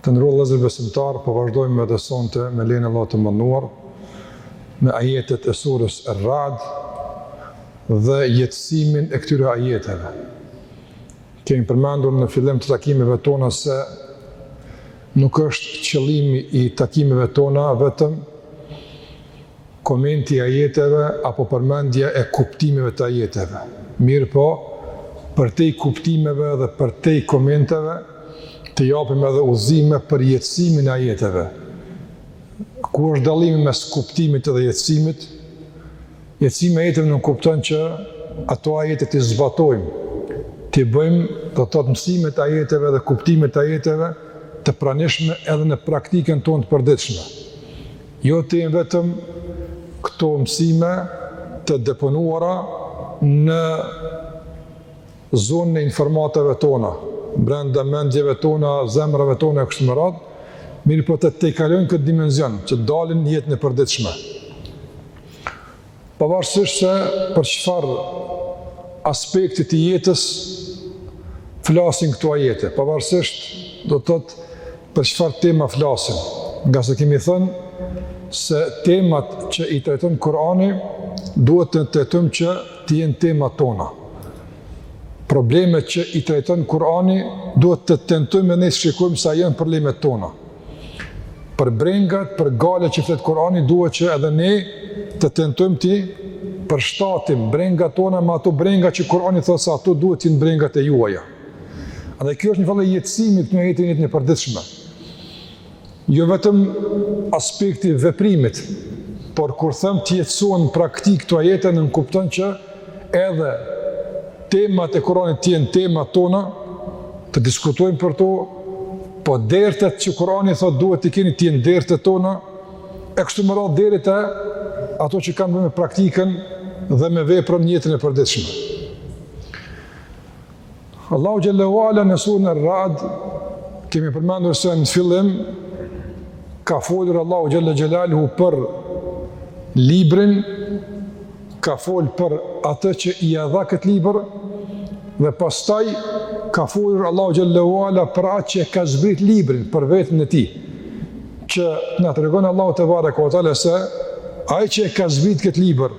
Të nderuar vëllezër besimtarë, po vazhdojmë edhe sonte me lejen e Allahut të madhëruar me ajetet e surës Ar-Ra'd dhe jetësimin e këtyre ajeteve. Kemi përmendur në fillim të takimeve tona se nuk është qëllimi i takimeve tona vetëm Komenti i ajeteve apo përmendja e kuptimeve të ajeteve. Mirëpo, përtej kuptimeve dhe përtej komenteve, të japim edhe udhëzime për jetësimin e ajeteve. Ku është dallimi mes kuptimit dhe jetësimit? Jetësimi i ajeteve nënkupton që ato ajete t'i zbatojmë, t'i bëjmë, do të thotë, mësimet e ajeteve dhe kuptimet e ajeteve të pranishme edhe në praktikën tonë të përditshme. Jo të jenë vetëm këto mësime të deponuara në zonën e informatave tona, brenda mendjeve tona, zemrave tona e kështu me radhë, mirëpo të tejkalojnë këtë dimension, që të dalin në jetën e përditshme. Pavarësisht se për çfarë aspekti të jetës flasin këto ajete, pavarësisht do të thotë për çfarë tema flasin, ngase kemi thënë se temat që i trajton Kurani duhet të tentojmë që të jenë temat tona. Problemet që i trajton Kurani duhet të tentojmë ne të shikojmë sa janë problemet tona. Për brengat, për gajlet që flet Kurani, duhet që edhe ne të tentojmë t'i përshtatim brengat tona me ato brenga që Kurani thotë se ato duhet të jenë brengat e juaja. Dhe kjo është një farë jetësimi në jetën e përditshme. Jo vetëm aspekti i veprimit, por kur themi të jetësohen në praktikë këto ajete, nënkupton që edhe temat e Kur'anit të jenë temat tona, të diskutojmë për to, po dertet që Kur'ani thot duhet t'i keni të jenë dertet tona, e kështu me radhë deri te ato që kanë të bëjnë me praktikën dhe me veprën në jetën e përditshme. Allahu xhel-le ue ala në surën Ar-Ra'd kemi përmendur se në fillim ka folur Allahu xhel-le xhelaluhu për librin ka fol për atë që ia dha këtë libër dhe pastaj ka folur Allahu xhel-le ue ala për atë që e ka zbrit librin për veten e tij që na tregon Allahu tebareke ue teala se ai që e ka zbrit këtë libër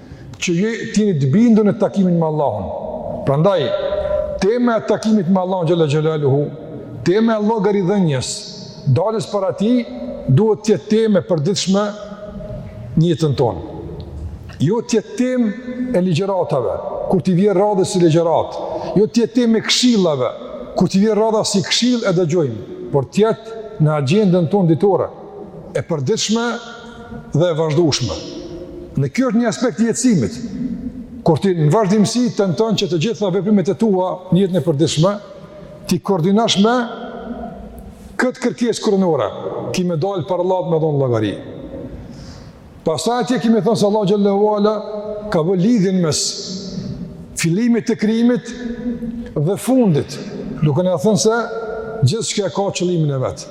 që ju t'jeni të bindur në takimin me Allahun. Prandaj, tema e takimit me Allahun xhelle xhelaluhu, tema e llogaridhënjes, daljes para tij, duhet t'jetë temë e përditshme n'jetën tonë. Jo t'jetë temë e ligjëratave, kur t'i vjen radha si ligjëratë, jo t'jetë temë e këshillave, kur t'i vjen radha si këshillë e dëgjojmë, por t'jetë në agjendën tonë ditore. e përditshme dhe e vazhdueshme. Dhe kjo është një aspekt i jetësimit. Kur ti në vazhdimësi tenton që të gjitha veprimet e tua në jetën e përditshme t'i koordinosh me këtë kërkesë kuranore, ki me dal para Allahut me dhon llogari. Pastaj aty kemi thënë se Allahu xhelle ue ala ka vë lidhjen mes fillimit të krijimit dhe fundit, duke na thënë se gjithçka ka qëllimin e vet.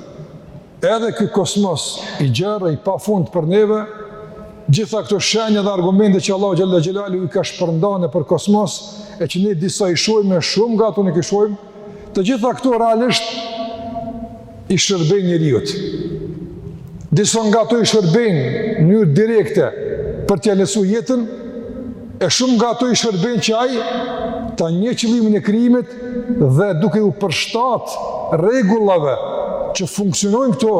Edhe ky kosmos i gjerë i pafund për neve, gjitha këto shenja dhe argumente që Allahu xhelle xhelaluhu i ka shpërndarë nëpër kosmos e që ne disa i shohim e shumë nga ato nuk i shohim, të gjitha këto realisht i shërbejnë njeriut. Disa nga to i shërbejnë n'mënyrë direkte për t'ia lehtësu jetën, E shumë nga ato i shërbejnë që ai ta njeh qëllimin e krijimit dhe duke u përshtat rregullave që funksionojnë këto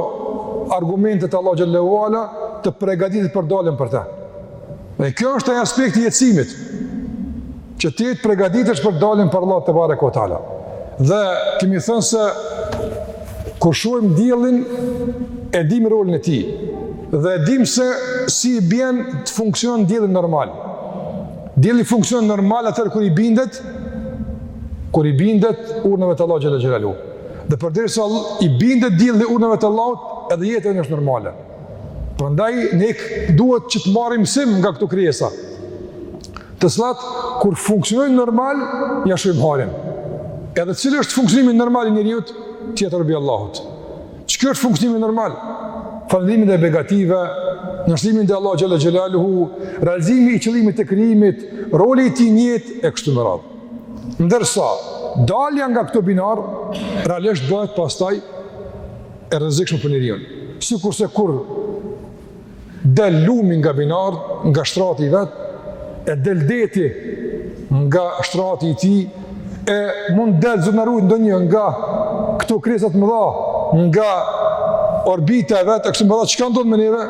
argumente të Allahut xhelle ue ala të përgatitet për daljen para tij. Dhe kjo është ai aspekti i jetësimit që ti të përgatitesh për daljen para Allahut tebareke ue teala. Dhe kemi thënë se kur shohim diellin e dimë rolin e tij. Dhe e dimë se si i bjen të funksionon dielli normal. Dielli funksionon normal atëherë kur i bindet, kur i bindet urdhnave të Allahut xhelle xhelaluhu. Dhe përderisa i bindet dielli urdhnave të Allahut, edhe jeta jonë është normale. Prandaj, ne duhet që të marrim mësim nga këto krijesa. Të cilat, kur funksionojnë normal, ja shohim hajrin. Edhe cili është funksionimi normal i njeriut, t'jetë rob i Allahut. Që ky është funksionimi normal, falënderimi i begative, nënshtrimi ndaj Allahut xhelle xhelaluhu, realizimi i qëllimit të krijimit, roli i tij n'jetë e kështu me radhë. Ndërsa, dalja nga këto binarë, realisht bëhet pastaj e rrezikshme për njeriun. Sikurse kur del lumi nga binarët, nga shtrati i vet, e del deti nga shtrati i tij, e mund del Zot na ruajt ndonjë nga këto krijesa të mëdha, nga orbita e vet, e kështu me radhë, çka ndodh me neve,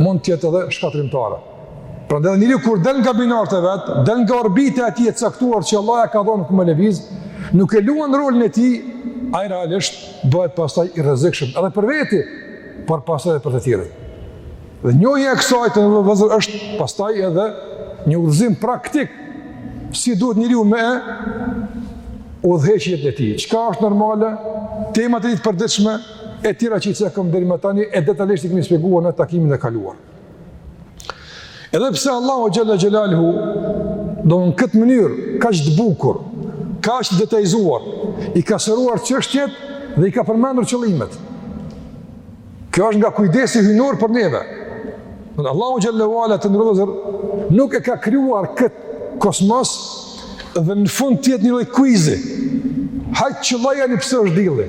mund t'jetë edhe shkatërrimtare. Prandaj njeriu kur del nga binarët e vet, del nga orbita e tij e caktuar që Allahu ia ka dhonë ku me lëviz, nuk e luan rolin e tij, ai realisht bëhet pastaj i rrezikshëm edhe për veti, por pastaj edhe për të tjerët. Dhe njohja e kësaj të nderuar vëllezër është pastaj edhe një udhëzim praktik si duhet njeriu me udhëheq jetën e tij. Çka është normale, temat e ditë përditshme, e tjera që i cekëm deri më tani, e detalisht i kemi spjeguar në takimin e kaluar. Edhe pse Allahu xhelle xhelaluhu do në këtë mënyrë kaq të bukur, kaq të detajizuar, i ka sqaruar çështjet dhe i ka përmendur qëllimet. Kjo është nga kujdesi hyjnor për neve. Në Allahu xhelle ve ala të nderuar vëllezër nuk e ka krijuar kët kosmos dhe në fund të jetë një lloj kuizi. Hajt qëllojani pse është dilli.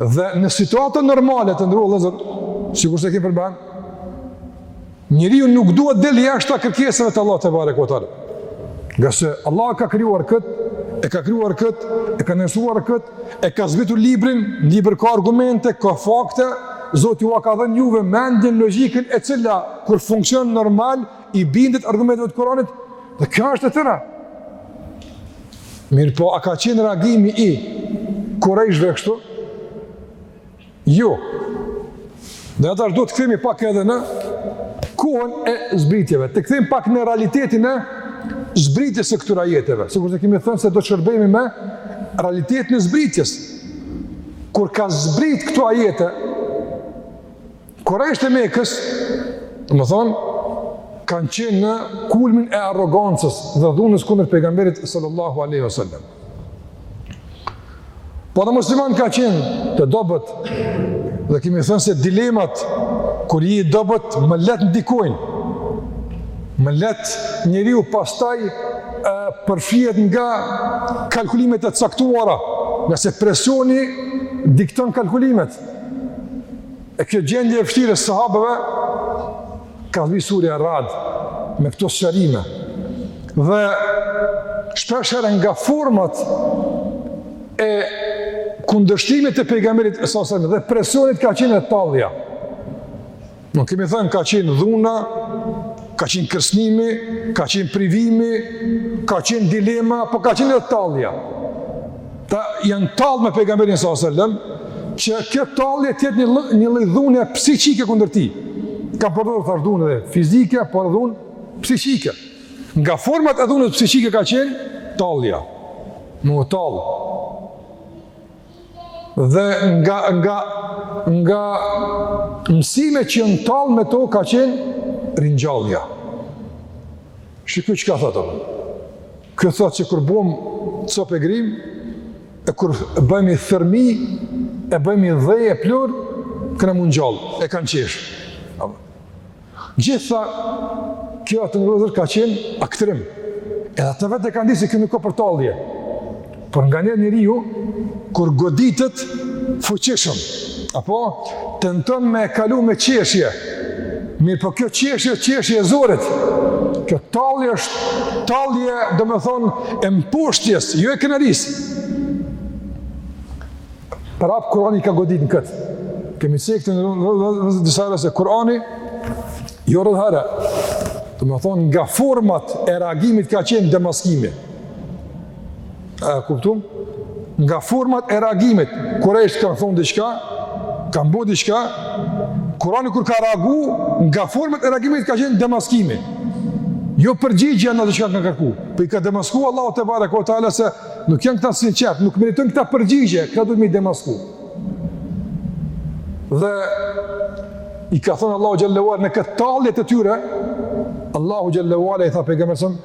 Dhe në situatën normale të nderuar vëllezër, sikurse kemi përmend, njeriu nuk duhet të del jashta kërkesave të Allah tebareke ve teala. Ngase Allah ka krijuar këtë, e ka krijuar këtë, e ka nënshtruar këtë, e ka zbritur librin, libri ka argumente, ka fakte, Zoti jua ka dhënë juve mendjen, logikën, e cila, kur funksion normal, i bindet argumenteve të Kuranit, dhe kjo është e tëra. Mirëpo, a ka qenë reagimi i kurejshve kështu? Jo. Dhe tash do të kthehemi pak edhe në kohën e zbritjeve, të kthehemi pak në realitetin e zbritjes së këtyre ajeteve, sikurse kemi thënë se do të shërbehemi me realitetin e zbritjes. Kur ka zbrit këto ajete, Kurejshët e Mekës, domethënë, kanë qenë në kulmin e arrogancës dhe dhunës kundër pejgamberit sallallahu alaihi wasallam. Po dhe muslimanët kanë qenë të dobët dhe kemi thënë se dilemat kur je i dobët më lehtë ndikojnë, më lehtë njeriu pastaj e, përfshihet nga kalkulimet e caktuara ngase presioni dikton kalkulimet E kjo gjendje e vështirë e sahabëve ka zbrit surja Rad me këto sqarime. Dhe shpeshherë nga format e kundërshtimit të pejgamberit sallallahu alaihi wasallam dhe presionit ka qenë edhe tallja. Ne kemi thënë ka qenë dhuna, ka qenë kërcënimi, ka qenë privimi, ka qenë dilema, po ka qenë edhe tallja. Ta janë tallë me pejgamberin sallallahu alaihi wasallam që kjo tallje të jetë një një lloj dhune psiqike kundër tij. Kanë përdorur thashë dhunë edhe fizike, por dhunë psiqike. Nga format e dhunës psiqike ka qenë tallja. Me u tallë. Dhe nga nga nga mësime që janë tallë me to ka qenë ringjallja. Shih ky çka thotë. Kjo thotë që kur bëhem copë e grimë, e kur bëhemi thërmi, e bëhemi dhe e pluhur, kena m'u ngjall, e kanë qesh. Gjitha kjo, të nderuar vëllezër, ka qenë aktrim. Edhe ata vetë e kanë di se kjo nuk o për tallje. Por nganjëherë njeriu, kur goditet fuqishëm, apo tenton me e kalu me qeshje, mirëpo kjo qeshje është qeshje e zorit, kjo tallje është tallje, domethënë, e mposhtjes, jo e krenarisë. Prapë Kurani i ka godit në këtë. Kemi cek disa herë se Kurani, jo rrallëherë, domethënë, nga format e reagimit ka qenë demaskimi. A kuptum? Nga format e reagimit, kurejshët kanë thonë diçka, kanë bo diçka, Kurani kur ka reagu, nga format e reagimit ka qenë demaskimi. Jo përgjigje në atë çka kanë kërku, po i ka demasku Allahu tebareke ue teala se nuk janë këta sinqertë, nuk meritojnë këta përgjigje, këta duhet me i demasku. Dhe i ka thonë Allahu xhel-le ue ala në këtë tallje të tyre, Allahu xhel-le ue ala i tha pejgamberit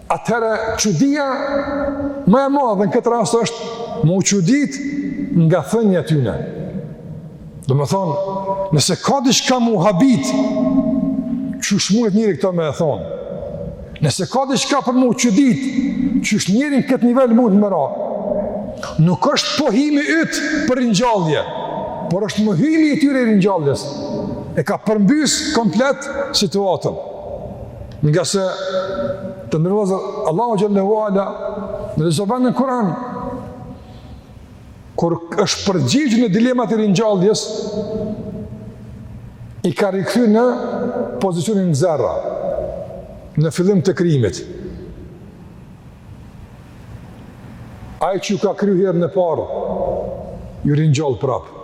Atëherë, çudia më e madhe në këtë rast është me u çudit nga thënia e tyne. Domethënë, nëse ka diçka m'u habit, qysh munet njeri këto me e thonë. Nëse ka diçka për m'u çudit, qysh njeri në këtë nivel mundet me ra. Nuk është pohimi yt për ringjallje, por është mohimi i tyre i ringjalljes. E ka përmbys komplet situatën. Ngase, të nderuar vëllezër, Allahu xhel-le ue ala, në disa vende në Kur'an, kur është përgjigjë në dilemat e ringjalljes, i ka rikthy në pozicionin zero, në fillim të krijimit. Ai që ju ka kriju herën e parë, ju ringjall prapë.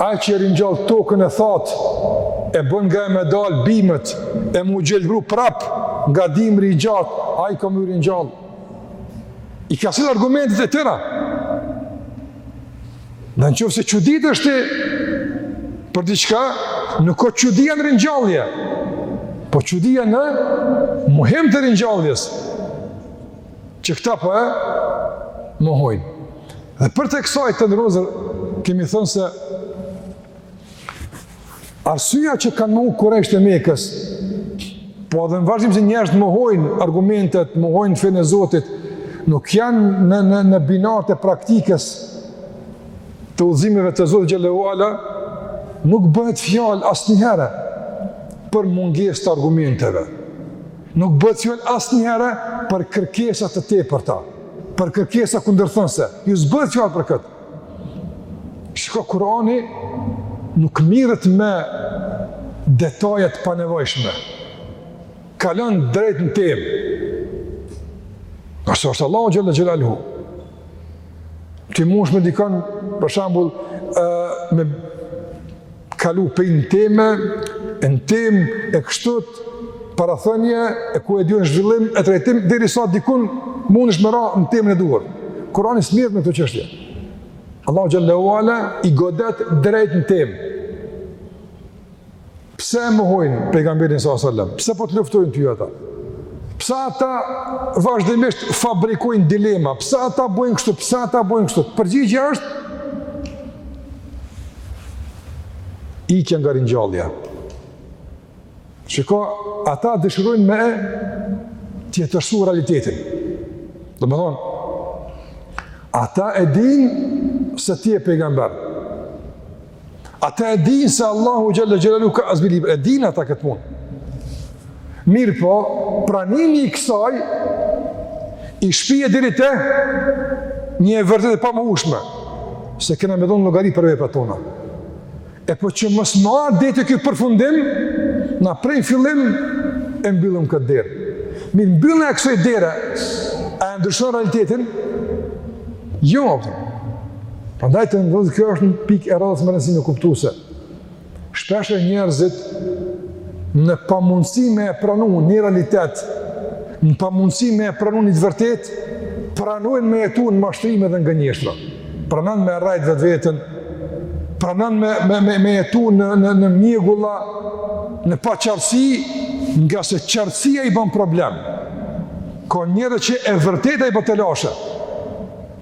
Ai që ringjall tokën e thatë, e bën nga e me dalë bimët, e m'u gjelbëru prapë nga dimri i gjatë, ai ka me ju ringjall. I ka sjell argumentet e tjera. Dhe në qoftë se çuditë është për diçka, nuk o çudia në ringjallje, po çudia në mohim të ringjalljes. Që këta po e mohojnë. Dhe përtej kësaj, të nderuar vëllezër, kemi thënë se arsyeja që kanë mohu kurejshët e Mekës, po edhe në vazhdim se njerëzit mohojnë argumentet, mohojnë fenë e Zotit, nuk janë në, në, në binarët e praktikës të udhëzimeve të Zotit xhel-le ue ala, nuk bëhet fjalë asnjëherë për mungesë të argumenteve. Nuk bëhet fjalë asnjëherë për kërkesa të tepërta, për kërkesa kundërthënëse. Jo s'bëhet fjalë për këtë. Shiko Kurani nuk mirret me detaje të panevojshme. Kalon drejt në temë. Nëse është Allahu xhalla xhelalu. Ti mundesh me dikon për shembull ë me kalu pej teme, në temë e kështu, parathënje, e ku e di un zhvillim, e trajtim, derisa dikun mundesh me ra në temën e duhur. Kurani s'mirret me këtë çështje. Allahu xhalla ve ala i godet drejt në temë. Pse mohojnë pejgamberin s.a.s. Pse po të luftojnë ty ata? Pse ata vazhdimisht fabrikojnë dilema? Pse ata bojnë kështu? Pse ata bojnë kështu? Përgjigjja është Ikja nga ringjallja. Shiko, ata dëshirojnë me tjetërsu realitetin. Domethonë, ata e din se ti je pejgamber. Ata e din se Allahu xhalla xhelalu ka asbi libër. E din ata këtë punë. Mirëpo, pranimi i kësaj i shpije deri te një e vërtetë e pamohueshme, se kena me dhonë llogari për veprat tona. E po që mos me ardh te ky përfundim, na prej fillimit e mbyllim këtë derë. Mirë mbyllja e kësoj dere, a e ndryshon realitetin? Jo, apëtë. Prandaj të nderuar, kjo është një pikë e radhës me rëndësi me kuptu se. Shpeshherë njerëzit në pamundësi me e pranu një realitet, në pamundësi me e pranu një të vërtetë, pranojnë me jetu në mashtrime dhe në gënjeshtra. Pranon me rrajt vetëvetën, pranon me, me, me, me jetu në, në, në mjegulla, në paqartësi, ngase qartësia i bën problem. Ka njerëz që e vërteta i bën telashe.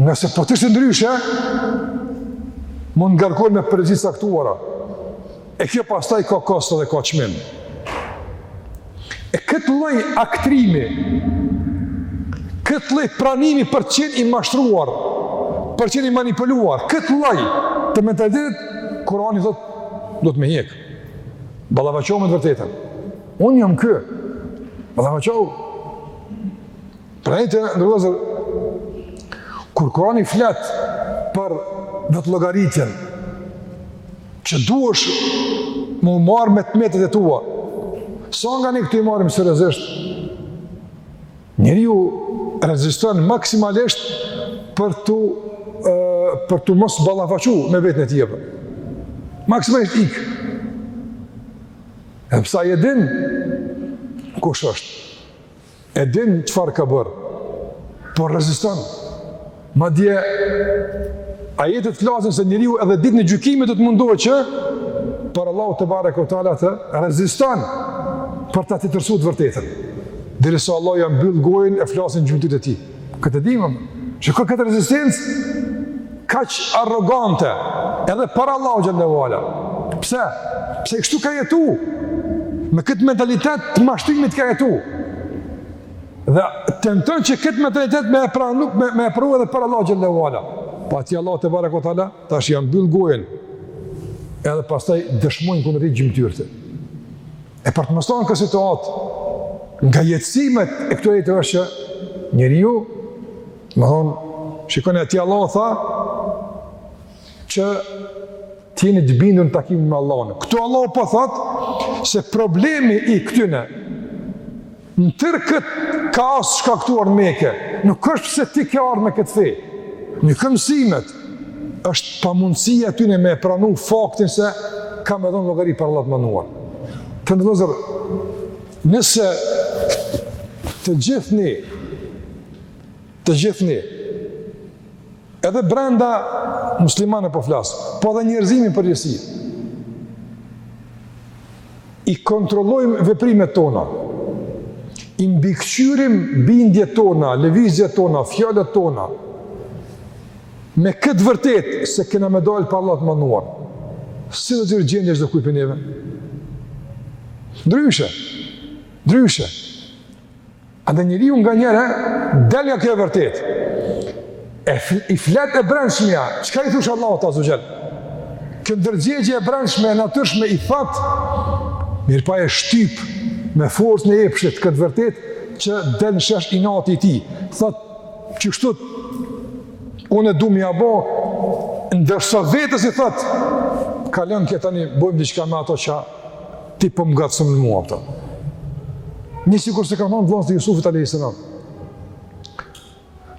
Ngase po të ishte ndryshe, mund të ngarkojnë me përgjegjësi të caktuara. E kjo pastaj ka kosto dhe ka çmim. E këtë lloj aktrimi, këtë lloj pranimi për të qenë i mashtruar, për të qenë i manipuluar, këtë lloj të mentalitetit, Kurani thot, duhet me hjekë. Ballafaqohu me të vërtetën. Unë jam ky. Ballafaqohu. Pra të nderuar vëllezër, kur Kurani flet për vetëllogaritjen, që duesh m'u marrë me të metat e tua, sa nga ne këtu i marrim seriozisht, njeriu reziston maksimalisht për t'u, për të mos ballafaqu me veten e tij. Maksimalisht ik. Edhe pse e din, kush është. E din çfarë ka bërë, por reziston. Madje, ajetet flasin se njeriu edhe ditën e gjykimit do të mundohet që, para Allahut tebareke ue teala të reziston për ta tjetërsu të vërtetën. Derisa Allahu ia mbyll gojën e flasin gjymtyrët e tij. Këtë dimë, që ka këtë rezistencë, kaq arrogante, edhe para Allahut xhel-le ue ala. Pse? Pse kështu ka jetu? Me këtë mentalitet të mashtrimit ka jetu. Dhe tenton që këtë mentalitet me e pranu, me, me e pru edhe para Allahut xhel-le ue ala. Po aty Allahu tebareke ue teala, tash ia mbyll gojën, edhe pastaj dëshmojnë kundër tij gjymtyrët. E për të mësuar në këtë situatë, nga jetësimet e këtij ajeti është që njeriu, domethënë, shikoni aty Allahu tha, që t'jeni të bindur në takimin me Allahun. Këtu Allahu po thotë, se problemi i këtyne, Në tërë këtë kaos të shkaktuar në Mekë, nuk është se ti ke ardhur me këtë fe. Një kë mësimet, është pamundësia e tyre me e pranu faktin se ka me dhënë llogari para Allahut të madhëruar. Të nderuar vëllezër, nëse të gjithë ne, të gjithë ne, edhe brenda muslimanëve po flas, po edhe njerëzimi në përgjithësi, i kontrollojmë veprimet tona, i mbikëqyrim bindjet tona, lëvizjet tona, fjalët tona, me këtë të vërtetë se kena me dalë para Allahut të madhëruar, si do t'jetë gjendja e çdokujt prej neve? Ndryshe, ndryshe, Edhe njeriu nganjëherë, del nga kjo e vërtetë. E fl i flet e brendshmja, çka i thush Allahut azze ue xhel? Kjo ndërgjegje e brendshme e natyrshme i thotë, mirëpo e shtyp me forcën e epshit këtë të vërtetë, që del në shesh inati i tij. Thotë, kështu, unë e du me ia bo, ndërsa vetes i thotë, kalon kjo, tani, bojmë diçka me ato që Ti po më gatësëm në mua, pëta. Njësoj sikurse kanë thonë vllaznit e Jusufit a.s.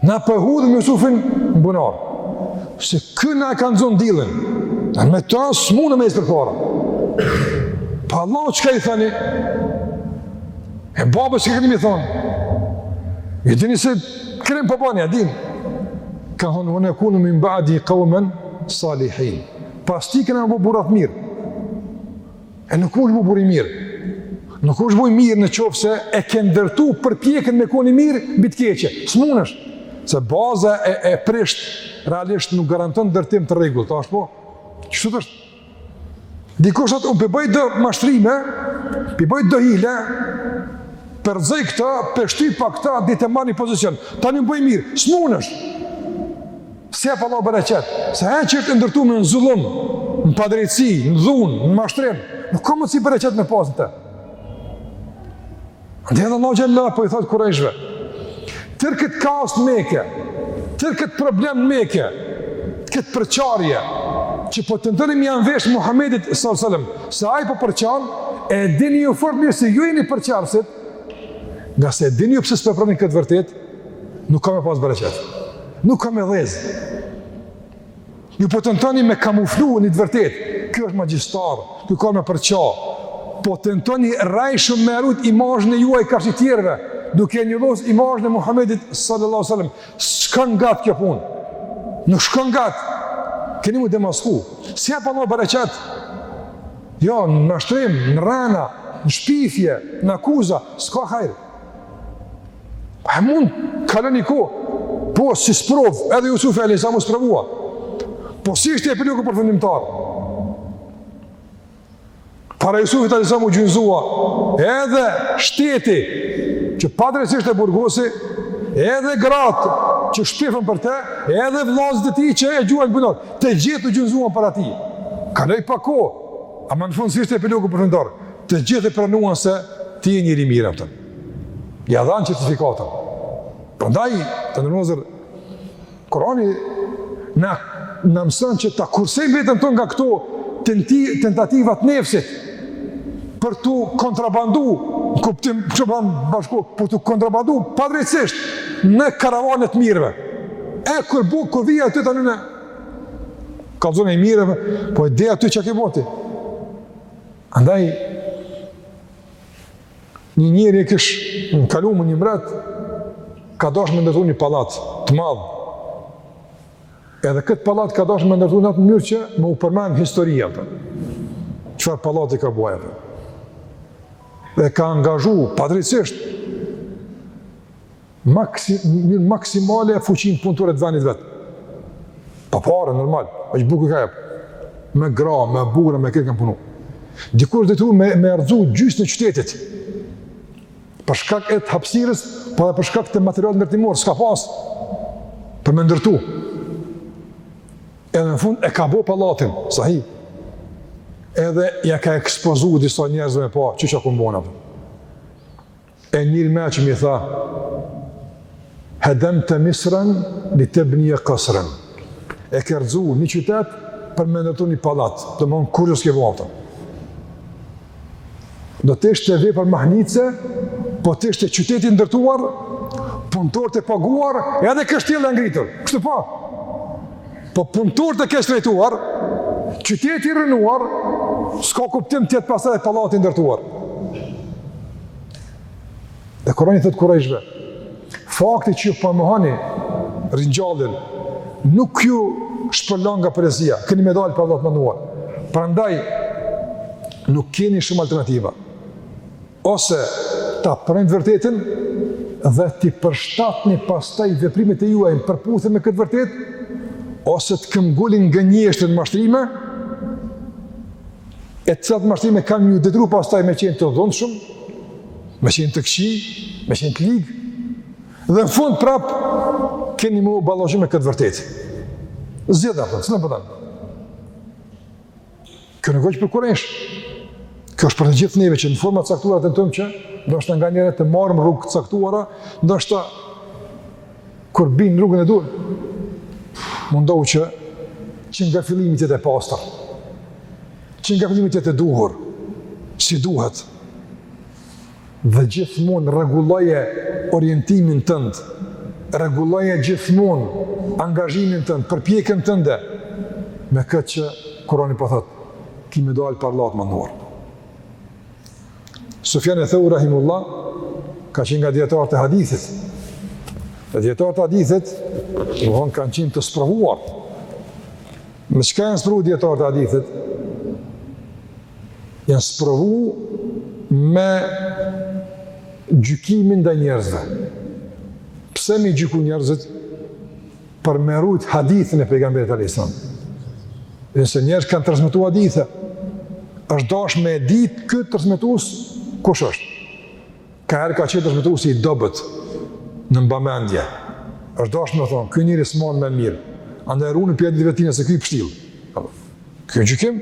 Na po e hudhim Jusufin në bunar. Se ky na e ka zonë diellin. Ne me të s'mund me ec përpara. Po Allahut çka i thani? E babës çka keni me i thonë? E dini se krim po bani, e dim. Kanë thonë, ue tekunu min badihi kaumen salihin. Pas tij kena m'u bo burra t'mirë. E nuk munësh u bo burr i mirë. Nuk munësh u bo i mirë në qoftë se e ke ndërtu përpjekjen me kon i mirë, mbi të keqe. S'munësh. Se baza e, e prishtë, realisht nuk garanton ndërtim të rregullt, a është po. Qështu është? Dikush thotë, unë po i boj do mashtrime, po i boj do hile, përzoj këta, po i shty pak këta, dhe të marr një pozicion. Tani u boj i mirë, s'munësh. S'i jep Allah bereqet, se ajo që është e ndërtume në zullum, në padrejtësi, në dhunë, në mashtrim, nuk ka mundësi bereqet me pas në të. Dhe edhe Allah xhele ve ala po i thotë kurejshëve, tërë këtë kaos në Meke, tërë këtë problem në Meke, këtë përçarje, që po tentoni me ia mvesh Muhammedit s.a.s. se ai po përçan, e dini ju fort mirë se ju jeni përçarësit, ngase e dini ju pse s'po e pranoni këtë të vërtetë, Nuk ka me pas bereqet. Nuk ka me hec. Ju po tentoni me kamuflu një të vërtetë. Ky është magjistar, ky ka ardh me përça. Po tentoni rrejshëm me rujt imazhin e juaj karshi tjerëve, duke njollos imazhin e Muhammedit sallallahu sallam. Shkon gat kjo punë? Nuk shkon gat. Keni m'u demasku. S'i jep Allah bereqet. Jo, në mashtrim, në rrena, në shpifje, në akuza, s'ka hajr. A mund kalon një kohë, po si sprovë, edhe Jusufi a.s. u sprovua. Po si ishte epilogu përfundimtar? Para Jusufit a.s. u gjunzua, edhe shteti, që padrejtësisht e burgosi, edhe gratë, që shpifën për te, edhe vllaznit e tij që e gjuajnë në bunar, të gjithë u gjunzuan para tij. Kaloi pak kohë, ama në fund si ishte epilogu përfundimtar? Të gjithë e pranuan se ti je njeri i mirë aftën. Ia dhanë certifikatën. Prandaj, të nderuar vllezër, Kurani na, na mëson që ta kursejmë veten tonë nga këto tenti, tentativat e nefsit për t'u kontrabandu, në kuptim që përën bashku, për t'u kontrabandu padrejtësisht në karavanin e të mirëve. E kur bu, kur vjen aty të në në kalzone i mirëve, po edhe aty çka ke bo ti. Andaj, një njeri e kish në kallum një mret, ka dashë me ndërtu një pallat të madh. Edhe këtë pallat ka dashë me ndërtu në atë mënyrë që me u përmend historia. Pra. Çfarë pallati ka bo aj, pra. dhe ka angazhu, padrejtësisht, maksim, në maksimale fuqinë punëtore të venit vet. Pa pare, normal, aq bukë i ka jep. Me gra, me burra, me krejt kanë punu. Dikur është detyru me, me rrëzu gjysën e qytetit. Për shkak të hapësirës, pa po dhe për shkak të materialit nërtimor, s'ka pas për me ndërtu. Edhe në fund e ka bo pallatin, sahi. Edhe ia ka ekspozu disa njerëzve pa, qe çka kom bo. Për E një i meçëm i tha, Hedemte misren, li tebnije kasren. E ke rëzu një qytet, për me ndërtu një pallat, domethënë kurgjë s'ke vëlla bo. Do të ishte vepër mahnitëse, po të ishte qyteti i ndërtuar, punëtorët e paguar, edhe kështjella e ngritur. Kështu pa? Po punëtorët e keqtrajtuar, qyteti i rrënuar, s'ka kuptim të jetë pastaj pallati i ndërtuar. Dhe Kurani u thotë kurejshve, fakti që ju po mohoni ringjalljen nuk ju shpëton nga përgjegjësia, keni me dalë para Allahut të madhëruar. Prandaj, nuk keni shumë alternativa. Ose ta pranoni të vërtetën dhe t'i përshtatni pastaj veprimet e juaja në përputhe me këtë të vërtetë, ose të këmbëngulni n'gënjeshtër, në mashtrime, e të cilat mashtrime kanë me ju detyru pastaj me qenë të dhunshëm, me qenë të këqij, me qenë të lig, dhe në fund prapë, keni m'u ballafaqu me këtë të vërtetë. Zgjedhja, pra, është në dorën tande. Po Kjo nuk është veç për kurejsh. Kjo është për të gjithë neve që në forma të caktuara tentojmë që, ndoshta nganjëherë të marrim rrugë të caktuara, ndoshta Kur hin në rrugën e duhur, mundohu që që nga fillimi të jetë e pastër, që nga fillimi të jetë e duhur, si duhet, dhe gjithmonë rregulloje orientimin tënd, rregulloje gjithmonë angazhimin tënd, përpjekjen tënde, me këtë që Kurani po thotë, ki me dalë para Allahut të madhëruar. Sufjan eth-Theuri rahimehullah ka qenë nga dijetarët e hadithit. Dhe dijetarët e hadithit, domethënë, kanë qenë të sprovuar. Me çka janë sprovu dijetarët e hadithit? Janë sprovu me gjykimin ndaj njerëzve. Pse me i gjyku njerëzit? për me rujt hadithin e pejgamberit alejhi selam. Nëse njerëz kanë transmetu hadithe, është dash me ditë ky transmetus, kush është? Ka herë ka qenë transmetusi i dobët në mbamendje. është dash me thonë, ky njeri s'mban mend mirë, andaj runu prej haditheve t'tina se ky pshtjell. Ky gjykim?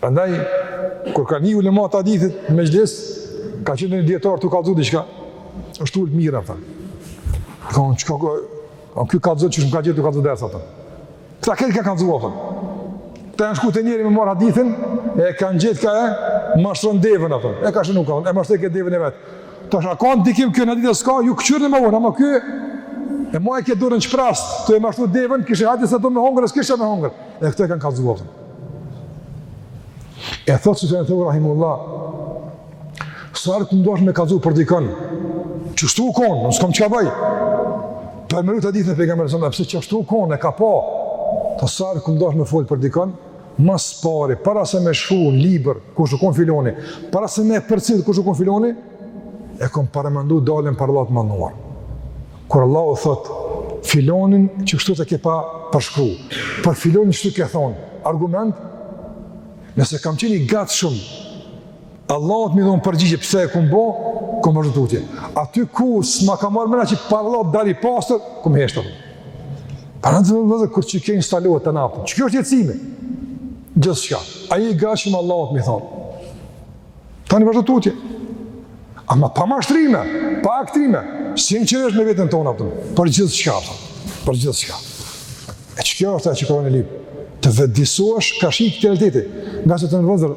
Prandaj kur kanë hi ulema të hadithit në mexhlis, ka qenë ndonjë dietar tu kallzu diçka, është ulë mirë a thonë. Ka un çka ka, a ky kallzu qysh e ka gjetë tu kallzu dersa a thonë. Këta kanë kallzu a thonë. Këta janë shku te njëri me marr hadithin, e kanë gjetë ka e mashtron devën a thonë. E ka shënu, ka thënë, e mashtronke devën e vet. Tash a ka ndikim kjo në hadith a s'ka, ju kçyrni më vonë, ama ky e majke dorën shprazt, të e mashtron devën, kishë hajde se do me hongër, s'kish me hongër. E këta e kanë kallzu a thonë. E thotë Sufjan Theuri rahimehullah, sa herë kom dosht me kallzu për dikon, qështu u konë, nuk kam çka bëj, për me rujt hadithin e pejgamberit, e pse qështu u konë, e ka pa, po sa herë kom dosht me folë për dikon, ma s'pari, para se me shku në libër, kush u konë filoni, para se me përcjell, kush u konë filoni, e kom paramendu daljen para Allahut t'madhnuar. Kur Allahu thotë, filonin qështu e ke përshkru, për filonin qështu ke thonë, argument, nëse kam qenë i gatshëm Allahut me i dhonë përgjigje pse e kom bo, kom ec tutje. Aty ku s'ma ka marrë mendja që para Allahut dal i pastër, kom heshtë. Pra të ndershëm vllezër, kur e ke instalu at app-in, çka është e rëndësishme? Gjithçka. A je i gatshëm Allahut me i thonë. Tani vazhdo tutje. Ama pa mashtrime, pa aktrime, sinqerisht me veten tonë. Për gjithçka, për gjithçka. E çka është ajo që kërkon, lyp të vetëdijsohesh karshi këtij realiteti. Ngase të ndershëm vllezër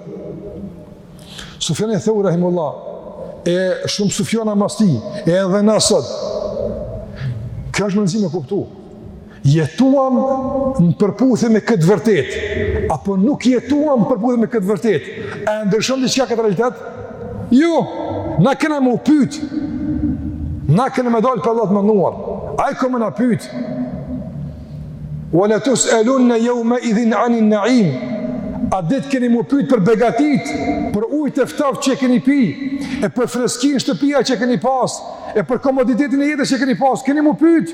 Sufjan Theuri rahimehullah, e shumë Sufjana mas tij, e edhe na sot, kjo është me rëndësi me kuptu. Jetuam në përputhje me këtë vërtet, apo nuk jetuam në përputhje me këtë vërtet, e ndryshon diçka këtë realitet? Ju, jo, na kena m'u pyt, na kena me dalë para Allahut t'madhnuar, ai ka me na pyt, ue la tus'elunne jeumeidhin anin neim, at ditë keni m'u pyt për begatit, për ujt e ftoft që keni pi, e për freskinë n'shtëpia që keni pas, e për komoditetin e jetës që keni pas, keni m'u pyt,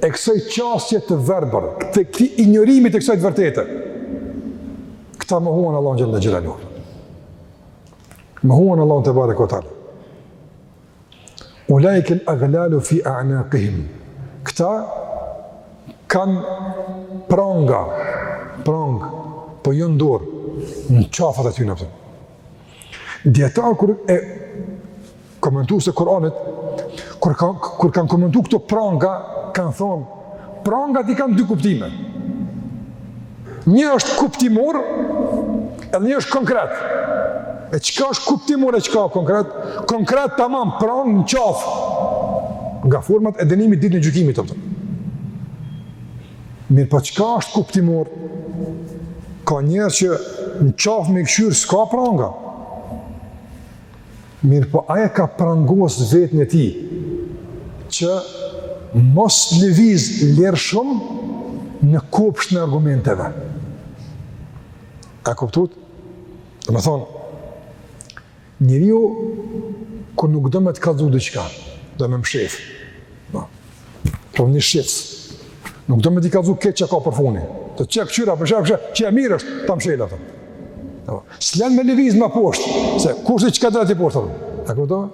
e kësaj qasje të verbër, të këtij injorimit të kësaj të vërtete, këta mohuan Allahun xhele xhelaluhu mohuan Allahun tebareke ue teala. Ulaikel aglalu fi a'naqihim. Këta kanë pranga, pranga, po jo n'dorë, në qafat e tyne a kuptoni. Dijetarët kur e Komentuesit e Kuranit, kur, ka, kur kanë komentu këto pranga, kanë thonë, prangat i kanë dy kuptime. Një është kuptimor, edhe një është konkret. E çka është kuptimor e çka konkret? Konkret tamam pranga në qafë, nga format e dënimit ditën e gjykimit, a kupton. Mirëpo po çka është kuptimor? Ka njerëz që në qafë me i këqyrë s'ka pranga, Mirëpo ai e ka prangos veten e tij, që mos lëviz lirshëm në kopshtin e argumenteve. A kuptut? Domethonë, njeriu, kur nuk do me të kallzu diçka, do me mshefë. Po një shitës, nuk do me t'i kallzu krejt çka ka përfuni. Të qek qyra, për shak, që e mirë është, ta mshela, të. S'len me lëviz ma poshtë, se kushtë që ka dhe t'i poshtë, të. E kuptove?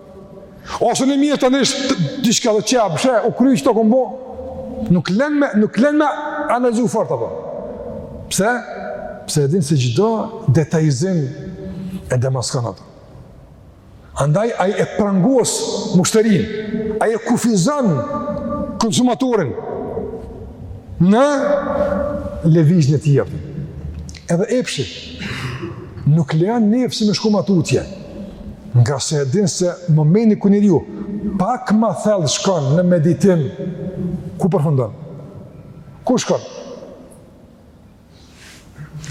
Ose në mirë të nishë, t'i shka dhe qe, për shak, u kry që të këmbo, nuk len me, nuk len me analizu fort, apo. Pse? Pse e din se çdo detajizim e demaskon ato. Andaj ai e prangos mushterinë, ai e kufizon konsumatorin në lëvizjen e tij aty. Edhe epshi nuk lejon nefsi me shku ma tutje. Ngase e din se momentin kur njeriu pak ma thellë shkon në meditim, ku përfundon? Ku shkon?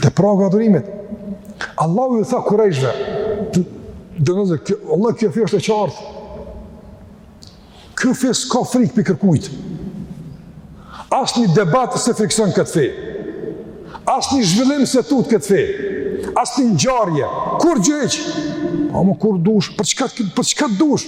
Te pragu i adhurimit. Allahu ju tha kurejshve, dhe nëzër, kjo, Allah kjo fe është e qartë, kjo fe s'ka frikë prej kërkujt, asnjë debat s'e frikëson këtë fe, asnjë zhvillim s'e tut këtë fe, asnjë ngjarje, kurgjë, ama kur dush, për çka, për çka dush,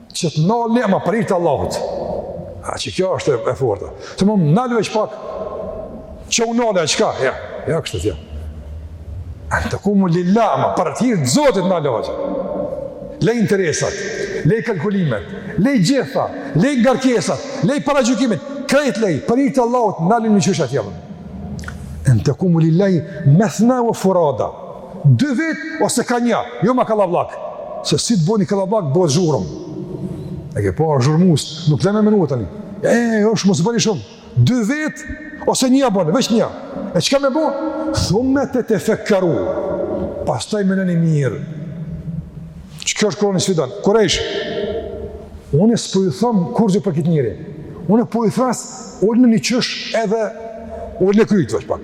që të nalni ama për hir të Allahut. A qe kjo është e forta. Se me u nalë veç pak, qe u nala e çka, ja, ja kështë të tja. En tekumu lillah, ama për hir të Zotit nalu Le interesat, le kalkulimet, le gjitha, le ngarkesat, le para gjukimit, krejt le, për hir të Allahut, nalë një qështë atjevën. En tekumu lillah, methna ve furada, Dy vetë ose ka nja, jo ma kallabllak. Se si të boni kallabllak bohet zhurmë. E ke pa zhurmus, nuk lënë me menu tani. E, jo, mos boni shumë. Dy vetë ose nja bon, veç nja. E çka me bo? Thumme tetefekkeru. Pastaj menoni mirë. Qysh Kurani sfidon Kurejsh. Unë s'po ju them kurgjo për këtë njeri. Unë po ju thom, ulni në një qosh edhe ulni kryt veç pak.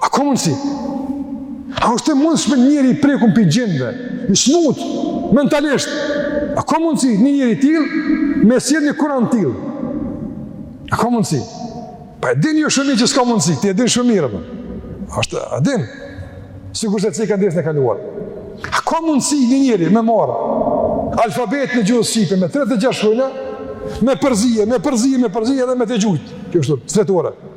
A ka mundësi? A është e mundshme njeri i prekun pi xhinve, i smut, mentalisht? A ka mundësi një njeri i tillë me sjellë një Kuran të tillë? A ka mundësi? Po e dini ju shumë mirë që s'ka mundësi, ti e din shumë mirë, për. A është, a din? Sikurse ceka n'dersin e kaluar. A ka mundësi një njeri me marrë alfabetin e gjuhës shqipe me 36 shkronja, me përzije, me përzije, me përzije edhe me t'i gjujtë, kjo është të tretore.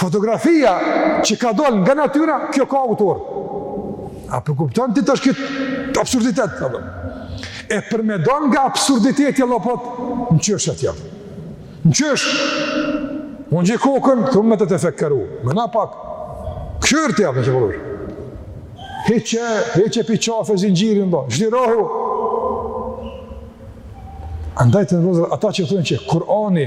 Fotografia që ka dalë nga natyra, kjo ka autor. A po kupton ti tash këtë absurditet, E për me dalë nga absurditeti, Allahu po thotë, në qështë atë jam. Në qështë, unë gjë kokën, thumme tetefekkeru. Meno pak, këshërë të jam, në që përrush. Heqe, heqe pi qafe, zinxhirin, do, çlirohu. Andaj vëllezër, ata që thojnë që Kurani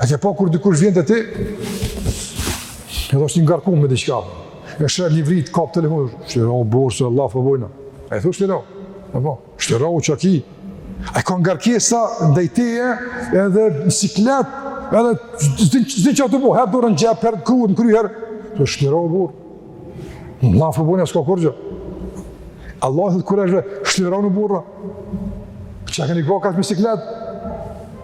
A ke pa kur dikush vjen te ti? Edhe është i ngarkum me diçka. E sheh livrit, kap telefonin, shlirohu burrë, se Allah fa bojna. A e thu shlirohu? A po, shlirohu çka ki. A e ka ngarkesa dhe i teje, edhe n'siklet, edhe s'di çka të bojë, herë dorën n'xhep, herë kruhet në kry, herë. Shlirohu burrë. Allah fa bojna, s'ka kurgjë. Allahu i thotë kurejshve, shlirohuni burra. Çka keni ka ka të me siklet?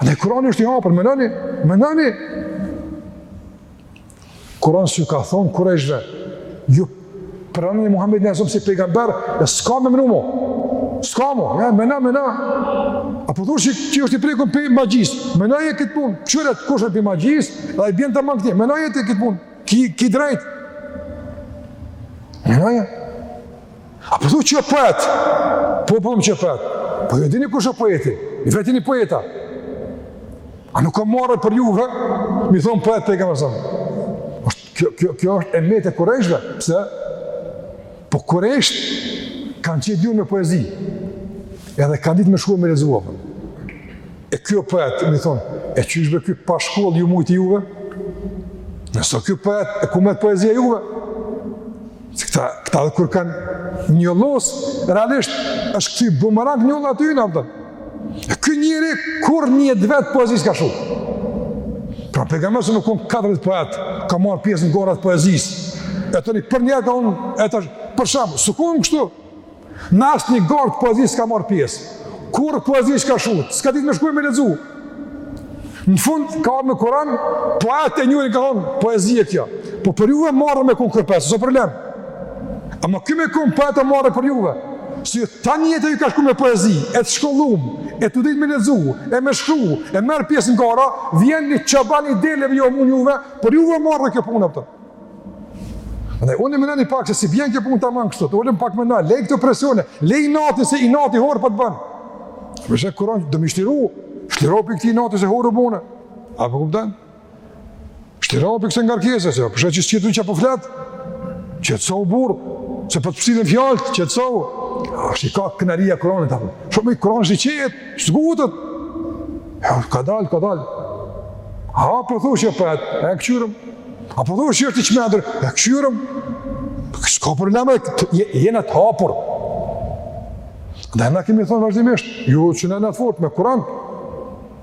Dhe Kurani është i hapur, menoni, menoni. Kurani s'ju ka thonë kurejshve, ju pranoni Muhammedin alejhi selam si pejgamber, e s'ka me menu mo, s'ka mo, jo, meno, meno. A po thu që që është i prekun pi magjisë, menoje këtë punë, kqyre kush o pi magjisë, dhe i bjen të manë këtij, menoje këtë punë, ki, ki drejtë. Menoje. A po thua që o poet? Po po, që o poet. Po ju dini kush është poeti? Ju vetë jeni poeta. A nuk o marre për juve, ha? Me i thon poet pejgamberit alejhi selam. Kjo kjo kjo është e metë e kurejshve, pse? Po kurejshët kanë qenë t'dijun me poezi. Edhe kanë ditë me shkru e me lexu. E ky o poet, me i thon, e qysh be ky pa shkollë ju mujt juve? Nëse ky o poet e ku met poezia juve, Se këta, këta dhe kur kanë njollos, realisht është kthy bumerang njolla atyne, a po kupton. Ky njeri, kurrë n'jetë t'vet poezi s'ka shkru. Pra pejgamberi s'u konë katërdhet vjet poet, ka marrë pjesë në garat e poezisë. E të thoni, për njerë ka unë, e të është, për shembull, s'u konë kështu, Në asnjë garë të poezisë s'ka marrë pjesë. Kurrë poezi s'ka shkru, s'ka ditë me shkru e me lexu. Në fund, ka ardhë me Kuran, poet e njeri ka thonë, poezi e kjo. Po për juve marre me konë kërpesë, s'o problem. Ama ky me konë poet o marre për juve. Se ju tanë jetën ju ka shku me poezi, e të shkollum, e tu ditë me lexu, e me shkru, e merrni pjesë në gara, vjen një çoban i deleve ju mund juve, për juve marre kjo punë, a po kupton. Dhe unë i mendoni pak se si vjen kjo punë tamam kështu, të ulëm pak më na, leje këto presione, leje inatin se inati hor po të bën. Për shkak Kuran do me shtyru, shtiro pikë ti inatin se horu bune. A po kupton? Shtiro pikë se ngarkesa se për shkak se ti çka po flet. Që çau burr, se po të psinë fjalë, që çau. A shi ka kënaria Kuran ta. Shumë i Kuran si çet, zgutët. Ja, ka dal, ka dal. Ha po thua pa, e kqyrim. A po thua që është i çmendur? E kqyrim. S'ka problem, jena të hapur. Dhe na kemi thonë vazhdimisht, jemi, jena fort me Kuran,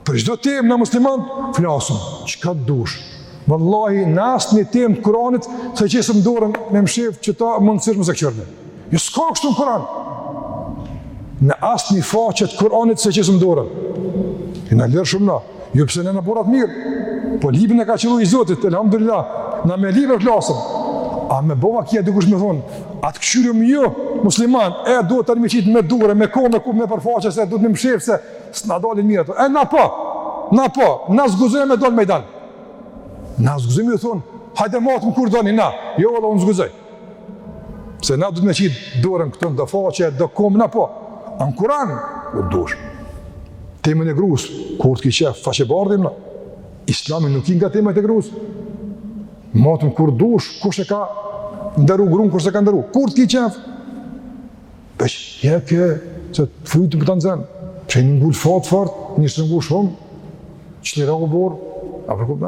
për çdo temë na muslimanët, flasim, çka të dush. Vallahi, në asnjë temë të Kuranit, s'e qesim dorën me mshef që të mundësish mos e kqyr. Jo s'ka kështu në Kur'an. Në asnjë faqe të Kur'anit s'e qesim dorën. Jena lirë shumë na. Jo jo, pse na e bojmë mirë. Po librin e ka qëllu i Zotit, elhamdulillah. Na me librin flasim. A me bo vaki dikush me thonë, atë këshyri më jo, musliman, e do të armiqtë me dure, me kohë, me kumë, me përfaqës, e do të mshef, se s'na dalin mirë ato. E na po, na po, na guxojmë dalë me i dalë. Na guxojmë me thonë, hajde matem kur doni, na, jo, valla, unë s'guxoj. Se na duhet me qitë dorën këtu në do faqe, do komë në po. A në Kuran, ku të dush. Temën e grues, kur të kish qejf, faqebardhë jem na. Islami nuk ik nga temat e grues. Matem kur dush, kush e ka ndëru grunë, kush e ka ndëru. Kur të kish qejf, veç, ja ke, se të fujtë për të nxënë. Që jena ngulë fort fort, një shtë ngulë shumë, që një rrë u borë, a po kup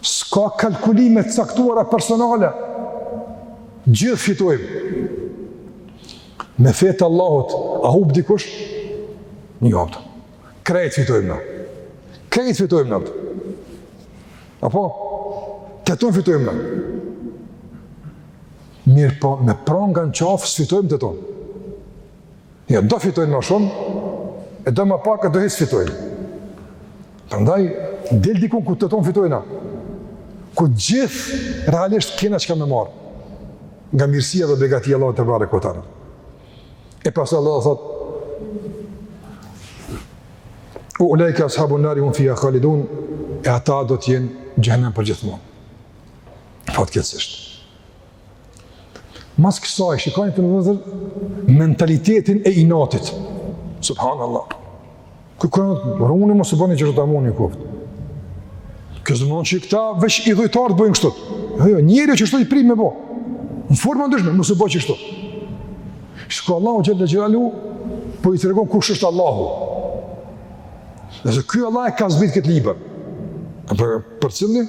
S'ka kalkulime të caktuara personale. Gjithë fitojmë. Me fe të Allahut, a hup dikush? Njo s'hupt. Krejt fitojmë na. Krejt fitojmë na. Apo? Të tanë fitojmë na. Mirëpo, me pranga në qafë, s'fitojmë të tanë. Jo, do fitojnë ma shumë, e do ma pak, e do hiç s'fitojnë. Prandaj, del dikun ku të tanë fitojmë na, ku gjithë realisht kena çka me marrë, nga mirësia dhe begatia e Allahut tebareke ue teala. E pastaj Allahu thotë, ue ulaike ashabun-nari hum fiha khalidun, e ata do t'jenë n'xhehenem përgjithmonë. Fatkeqësisht. Mas kësaj, shikoni ti nxënë mentalitetin e inatit. Subhanallah. Kqyrni kqyrni të ruheni, mos e bëni që ta mani n'kokë. Kush mendon që këta veç idhujtarët e bëjnë kështu. Jo, jo, njeriu është i prirë me bo. Në forma t'ndryshme, mos e bëni kështu. Shko Allahu xhel-le xhelaluhu, po i tregon kush është Allahu. Dhe se ky Allah e ka zbrit këtë libër. Për, për cilë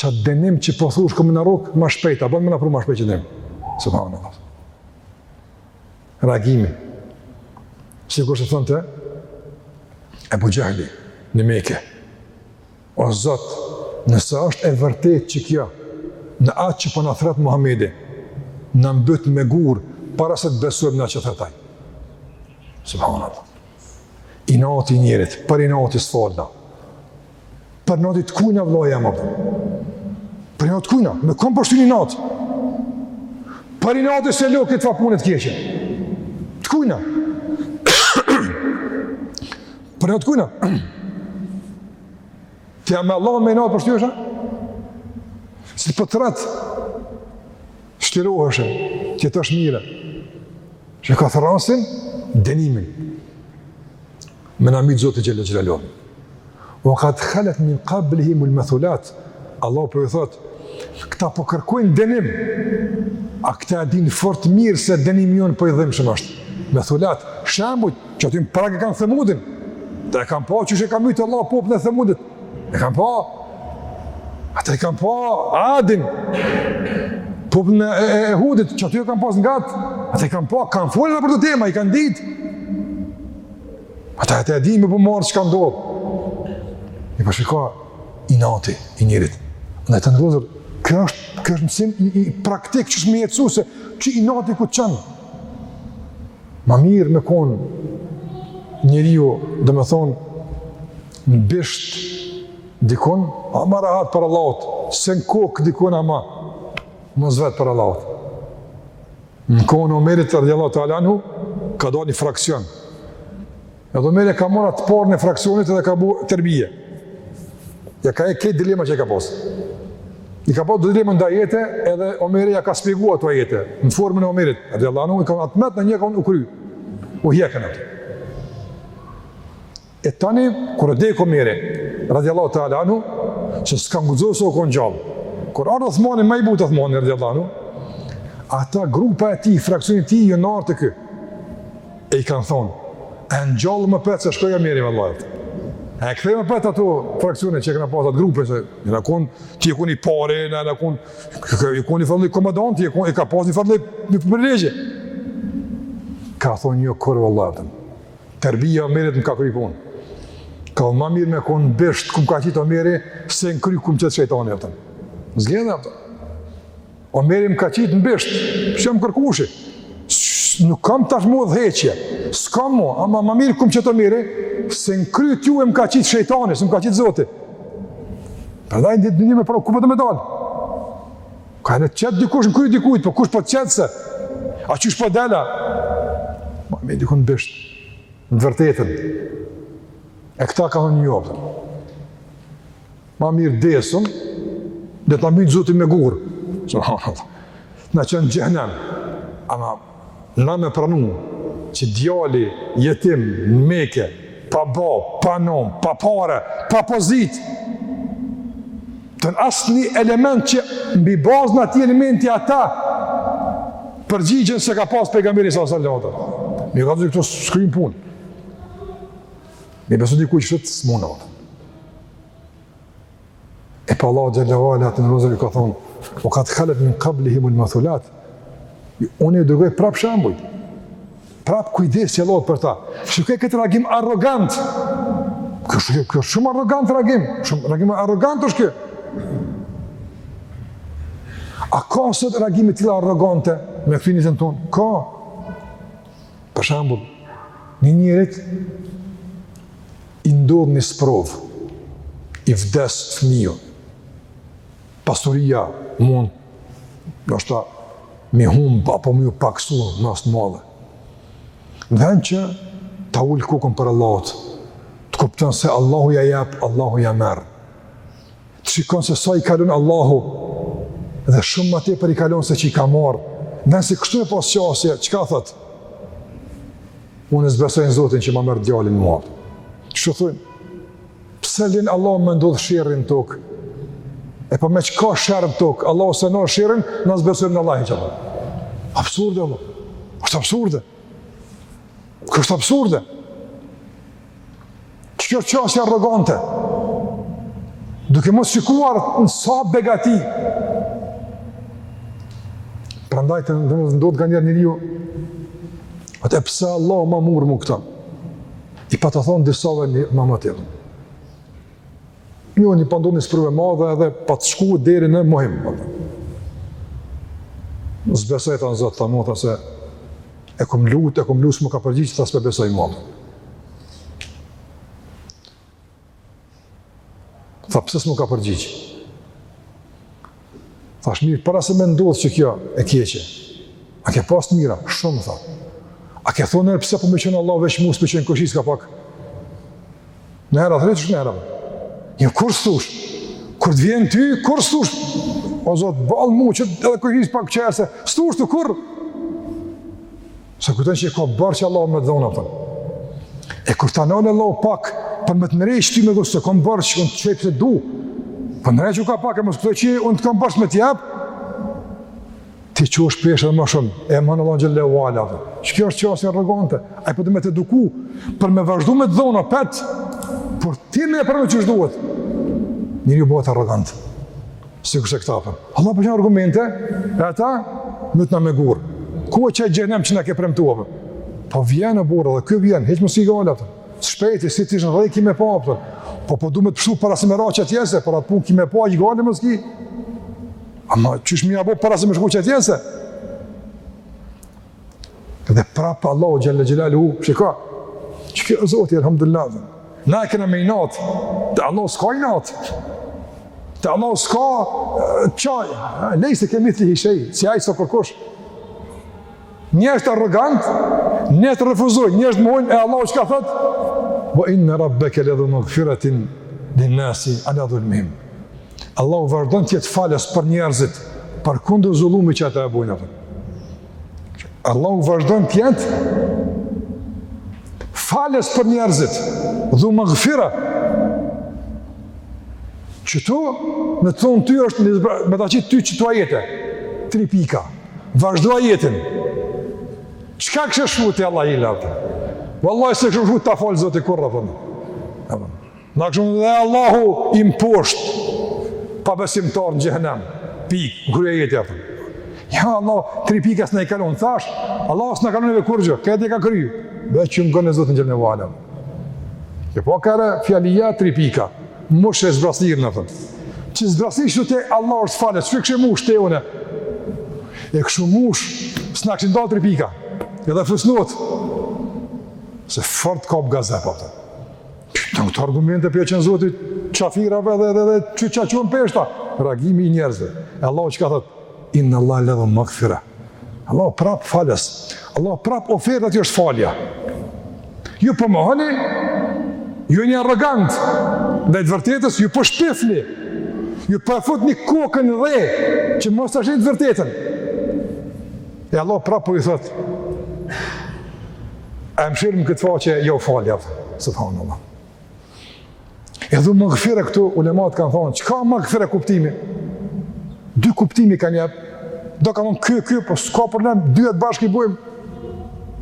Ça denim që po thush ki me na rrokë, ma shpejt, a bon me na pru ma shpejt që denim. Subhanallah. Reagimi. Sikurse thonte Ebu Xhehli, në Meke. O Zot, nëse është e vërtet që kjo, në atë që po na thrret Muhammedi, na mbyt me gurë, para se të besojm në ça thrret ai. Subhanallah. Inati i njerit, për inati së falda. Për inati të kujna vloj e më për. Për inati të kujna, me kundërshtu me inat. Për inati s'e lo këto far punët e kqija. Të kujna. për inati të kujna. Të jam me Allah me inat për shtu e Si për të ratë, shtiroheshe, që të është mirë. Që ka thërrasin, denimin. Me emnit Zotit xhel-le xhelaluhu. Ue kad khalet min kablihimul methulat, Allahu po ju thot, këta po kërkojnë denim, a këta e din fort mirë se denimi jonë fort i dhimshëm është. Methulat, shembujt, qaty në prag e kanë Themudin, dhe e kanë pa qysh e ka mytë Allahu popullin e Themudit, e kanë pa, ata e kanë pa Adin, popullin e, e, e Hudit, qaty e kanë pas ngat, ata e kanë pa, kanë folun për këto tema, i kanë ditë, Ata e din me pa marrë ça ka ndodhë. E po shiko, inati i njerit. Andaj të nderuar, kjo është, kjo është mësim i, i praktik që është me jetësu se inati ku të çon. Ma mirë me konë njeriu, domethonë, në bisht dikun, ama rahat para Allahut, se në kokë dikon a ma, më zvet para Allahut. Në kohën e Omerit radiallahu ta'ala anhu, ka dalë një fraksion. Edhe Omeri ka marrë atë t'parin e fraksionit edhe ka bo terbije. Ja ka hjekë dilemat që i ka pasë. I ka pasë dilemat n'do ajete edhe Omeri ja ka spjegu ato ajete. Në formën e Omerit radiallahu anhu, i ka atë metë në një ka unë u kry. U hjekën ato. E tani, kur ka dekë Omeri, radiallahu ta'ala anu, që s'kan guxu sa o konë gjallë, kur ardhë Othmani, ma i butë Othmani, radiallahu anu, ata grupa e ti, fraksionit ti, jan ardhë te ky, e i kanë thonë, e ngjallim apet, se shkoj Omeri vallahi, e kthejm apet ato fraksione që e kena pasë atë grupe, se i në konë, ti je konë i pari, në në konë, i konë njifar lloj komandant, i, kon, i ka pasë i fadli një përgjigje, ka thonë një jo, kurrë vallahi, Terbija e Omerit më ka kry punë. Kam ma mirë me konë në bisht, ku më ka qitë Omeri, se në kry ku më qet shejtani, a kupton. Zgjedhe, a kupton. Omeri më ka qitë në bisht, që jam kërkushi. Nuk kam tash udhëheqje, s'kam, ama ma mirë ku më qet Omeri, se në kry t'juve më ka qitë shejtani, s'më ka qitë zoti. Për dhe, në ditë një me pra, ku pëtë po me dalë? Ka me të qitë dikush në kry të dikujt, po kush po të qet se? A qysh po del a? Ma mirë dikun në bisht, në të vërtetën. E këta kanë thonë jo. Ma mirë desim, dhe të na mytë zoti me gurë. Subhanallah, të na çon në xhehnem. Ama Na me pranu që djali jetim në Mekë, pa babë, pa nënë, pa pare, pa pozitë, domethënë asnjë element që mbi bazën e atij elementi ata, përgjigjen s'e ka pas pejgamberi salallahu alejhi ve selem. Mi ka të këto s'kryn punë. Me i besu dikujt që thotë s'mundet. E po Allahu xhele ve ala atyre njerëzve ju ka thonë, ve kad khalet min kablihimul methulat, unë ju dërgoj prap shembuj, prap kujdeset Allahu për ta. Shikoje këtë reagim arrogant, kjo është shumë arrogant reagim, shumë reagim arrogant është kjo. A ka sot reagime të tilla arrogante me këta njerëzit tonë? Ka. Për shembull, një njerit I ndodh një sprovë, i vdes fëmiju, pasuria mund, ndoshta, me i humb, apo me iu paksu në masë të madhe. Në vend që ta ul kokën para Allahut, të kupton se Allahu ja jep, Allahu ja merr. Të shikon se sa i ka lon Allahu, dhe shumë ma tepër i ka lon se që i ka marrë. Në vend se kështu me pasë qasje, çka thotë? Unë s'e besoj Zotin që ma merr djalin mua. Kështu thojnë? Pse e len Allahu me ndodhë sherri në tokë? E po meqë ka sherr në tokë, Allahu s'e nal sherrin, na s'besojmë në Allah hiç. Absurde, Allah. është absurde. Kjo është absurde. Që kjo qasja arrogante, duke mos shikuar në sa begati, prandaj të ndodh nganjëherë njeriu, thotë pse Allahu ma murr mu këta, i pata thonë disave një ma më tjërë. Një një pat ndodh një sprovë e madhe edhe pat shku deri në mohim. S'besoj tha në zot, tha mo, tha se e kom lutë, e kom lutë, s'më ka përgjithë, tha s'pe besoj mo. Tha pse s'm'u ka përgjigj? Thash mirë, para se me ndodh kjo e keqe, a ke pas të mira, shumë, tha. A ke thonë niherë pse po m'i çon Allah veç mu, s'po i çon kojshisë ka pak. Në herë, atëve që shë në herë, një jo, kurrë s'thush, kur të vjen ty, kurrë s'thush, o Zot, balë mu, që edhe kojshisë pak qërë, se s'thush ti kurrë, Se kujton që e ka borxh Allah me t'dhonë, për. E kur ta nal Allah pak, për me të nërej që ti me dhusë, s'e kom borxh kënë të qëjtë të du, për nërej që ka pak, e mos kujto që unë të kam borxh me t'jap, ti që është peshë dhe më shumë, e mohon Allahun xhelle ue ala, për. Që kjo është qasje arrogante, ai po do me t'eduku, për me vazhdu me t'dhonë apet, por ti me e pranu qysh duhet, njeri bëhet arrogant. sikurse këta për. Allah po çon argumente, e ata, mytna me gurë. Ku e qaj xhehenem që na ke premtu për? Po vjen, o burrë, dhe ky vjen, hiç mos ki gajle, për. Së shpejti, si të ishën dhe e ki me pa, për. Po po du me të pështu para se me ra n'qat pjesë, para të pun ki me pa, gajle mos ki. Ama, qysh me ia bo para se me shku n'qat pjesë? Dhe prapë Allahu Xhelle Xhelaluhu, shiko, që kjo zoti, alhamdulillah, dhe. na e kena me inat, te Allahu s'ka inat, te Allahu s'ka qaj, lej se kemi të hishej, si ajë së përkosh, një është arrogant, një është refuzon, një është mohon, e Allahu çka thotë, ve inne rabbeke ledhu magfiratin lin nasi, ala dhulmihim, Allahu vazhdon të jetë falës për njerëzit, përkundër zullumit që ata e bojnë. Allahu vazhdon të jetë falës për njerëzit, dhu magfira. Qëtu, me të thonë ty është, me ta qitë ty qëtu ajet, tri pika, vazhdo ajetin, çka kishe shnu ti Allah i lartë? Vallahi s'e kishe shnu ti falë Zoti kurrë, përnë. E kishe shnu dhe Allahu i mposht pabesimtarët në xhehenem. Pikë, u kry ajeti. Ja Allah, tri pika s'na i ka lon. Thash, Allah s'na ka lon neve kurgjë. Këtë e ka kryu. Dhe dëgjon e Zotin xhelle ve ala. Ky po e kryn fjalia tri pika. Mushe zbrazëtirën thot. Që zbrasish te Allah është falë. Çfarë kisha mush unë? E kisha mush s'na kishin dal tri pika. Edhe fusnotë. Se fort kop gazet atë. Po, Në këto argumente po i çon Zoti qafirave dhe dhe dhe që qa qënë peshta, reagimi i njerëzve. E Allah çka thotë, inne Allah ledhu magfira. Allah prap falës, Allah prap oferta e tij është falja. Ju po mohoni, ju jeni arrogant ndaj të vërtetës, ju po shpifni, ju po futni kokën n'dhe, që mos ta shihni të vërtetën. E Allah prapë po i thot, e mëshirë me këtë faqe, jo falja, subhanAllah. E dhu magfire këtu, ulemat kanë thonë, çka magfire kuptimi? Dy kuptime kanë jepë, do ka thonë, kjo, kjo, po s'ka problem, dyjat bashkë i bojmë,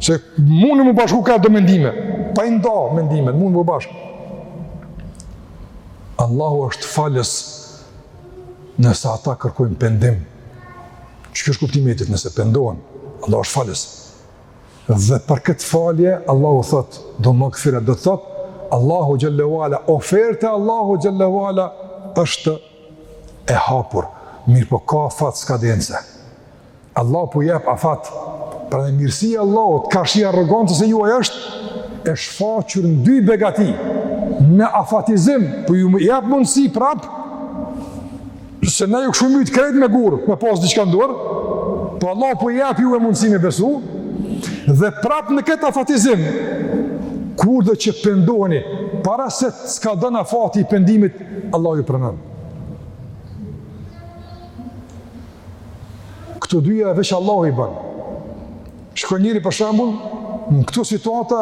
se mundë me bashku ka do mendime, pa i nda mendime, mundë me bashku. Allahu është falës nëse ata kërkojnë pendim, Që kjo është kuptimi i tij, nëse pendohen, Allah është falës. Dhe për këtë falje, Allahu thot, dhu magfire, do thot, Allahu xhele ve ala, oferta e Allahut xhele ve ala është e hapur, mirëpo ka afat skadence. Allah po jep afat, prandaj mirësia e Allahut karshi arrogancës së juaj është e shfaqur në dy begati, në afatizim, po ju jep mundësi prapë, Se ne ju kishum mytë krejt me gurë, me pas diçka n'dorë, po Allah po jep juve mundësi me besu, dhe prap në këtë afatizim, kurdo që pendoheni, para se të skadon afati i pendimit, Allah ju pranon. Këto dyja veç Allah i ban. Shko njeri për shembull, në këto situata,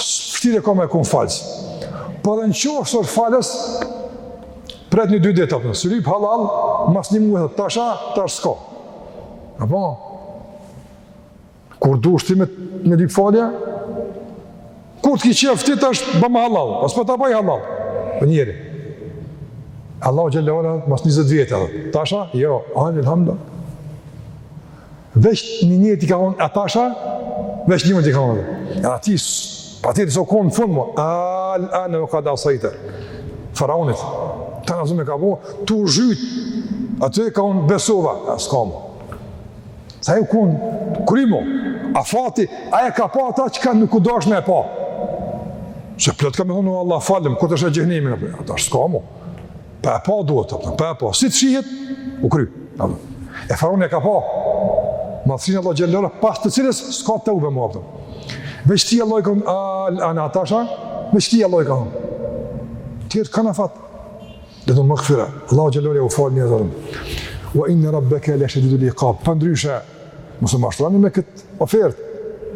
shtirë ka me e kon falës. Po edhe në qoftë se është falës, Pret një dy ditë apo s'lyp hallall, mas një muaj thotë tash a, tash s'ka. Apo kur duhet ti me me lyp falje? Kur t'ki qejf ti tash bëm hallall, as po ta bëj hallall. Po njeri. Allahu xhele ve ala mas 20 vjet atë. Tash a, jo, alhamdulillah. Veç një njerit i ka thonë, a tash a, veç njënit i ka thonë. E atij, pa ti të so konë fund më, al, al-ane ve kad asajte. Faraonit, tanë zullume ka bo, tu zhyt, aty ka thonë besova, a s'ka më. Se u konë kry mo afati, ai e ka pa ata çka nuk u dash me e pa. Se plot ka me thonë, Allah, falëm, kur t'shihet xhehnemi, a tash s'ka më. Pa e pa duhet të pranon, pa e pa. Si të shihet, u kry. E faraoni e ka pa. Madhësin e Allahut xhele ve ala, pas të cilës, s'ka teube më as pendim. Veç atij Allah i ka thënë, al-ane, a tash a, veç atij Allah i ka thënë. Tjerët kanë afat. Dhe dhu magfira, Allah xhele ve ala u fal njerëzve. Ve inne rabbeke le shedidul ikab. Përndryshe, Mos u mashtroni me këtë ofertë.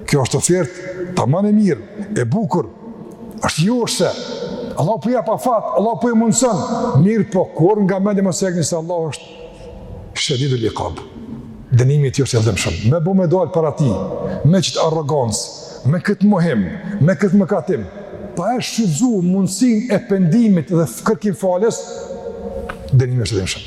Kjo është ofertë tamam e mirë, e bukur. Është ju është se Allah po jap afat, Allah po e mundson. Mirëpo kurrë nga mendja mos e hiqni se Allah është shedidul ikab. Dënimi i tij është i dhëmshëm. Me bo me dal para tij, me qit arrogancë, me kët mohim, me kët mëkatim, pa e shfrytzu mundësin e pendimit dhe kërkim falës, dënimi është i dhëmshëm.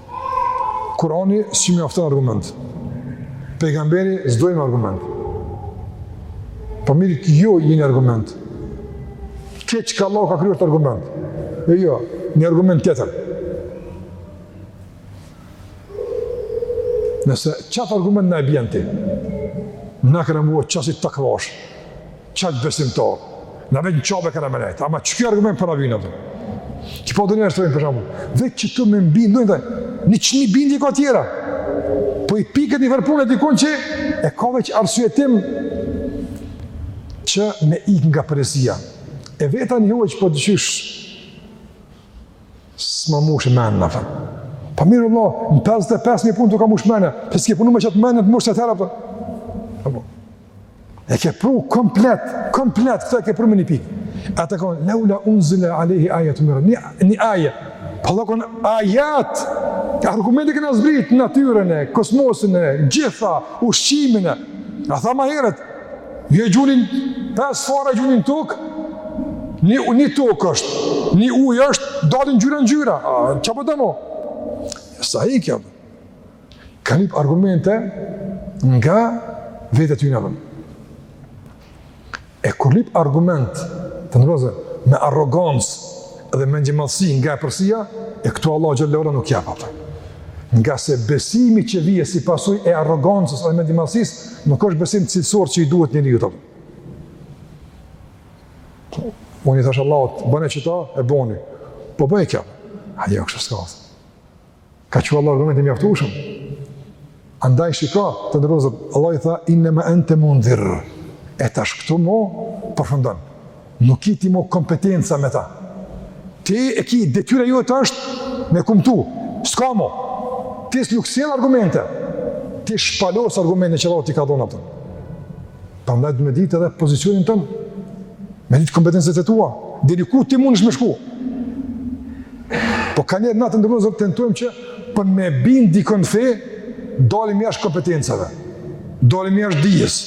Kurani s'i mjafton argument. Pejgamberi s'dojmë argument. Po mirë, jo edhe një argument. Krejt çka Allahu ka kriju është argument. E jo, një argument tjetër. Nëse qatë argument na e bjen ti, na krahun qasi t'kofsh, Qaq besimtar. Na vjen çabe kanë më nejt. Ama ç'ky argument po na vjen atë? Ti po doni ashtu për shembull. Vetë që tu më mbi ndonjë të një çni bindi ka tjera. Po e pikat një, vetë puna e dikujt që e ka veç arsyetim që me ik nga përgjegjësia. E veta një hoqë po të qysh s'ma mush menën fare. Po po mirë Allah, në 55.000 punë të ka mushë menën, që s'ke punu me qëtë men, ta mushë të tëra, për. E ke pru komplet, komplet, këta e ke pru me një pikë. Ata thonë, leula unzile alejhi ajetun min, një, një aje. Pa po thonë, ajet, argumente kena zbritë, natyrën e, kosmosin e, gjitha, ushqimin e. A thamë ma herët, ju e gjuni, pesë fara e gjuni n'tokë, një, një tokë është, një ujë është, dalin ngjyra ngjyra. A, çka po do mo? Sa i kjo? Ka lyp argumente nga vetja e tyne. E kur lyp argument të nderuar vëllezër me arrogancë dhe mendjemadhësi nga epërsia, e këtu Allahu xhel-le ue ala nuk jep atë. Ngase besimi që vjen si pasojë e arrogancës dhe mendjemadhësisë, nuk është besim cilësor që i duhet njeriut. Unë i thashë Allahut, bëne qeta, e boni. Po bëjë kjo. A një jo, kështë s'ka Ka çu Allahu argument të mjaftueshëm. Andaj shika, të nderuar vëllezër, Allahu i tha, innema ente mundhir. E tash këtu mo, përfundon. Nuk ki ti mo kompetenca me ta. Ti e ki, detyra jote është me kumtu. S'ka mo. Ti s'nuk sjell argumente. Ti shpalos argumente që Allahu t'i ka dhon ato. Prandaj duhet me ditë edhe pozicionin ton, me ditë kompetencat e tua, deri ku ti mundesh me shku. Po kanjëherë na të nderuar vëllezër tentojmë që për me binë dikën n'fe, dalim jashtë kompetencave, dalim jashtë dijes.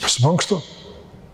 S'bën kështu.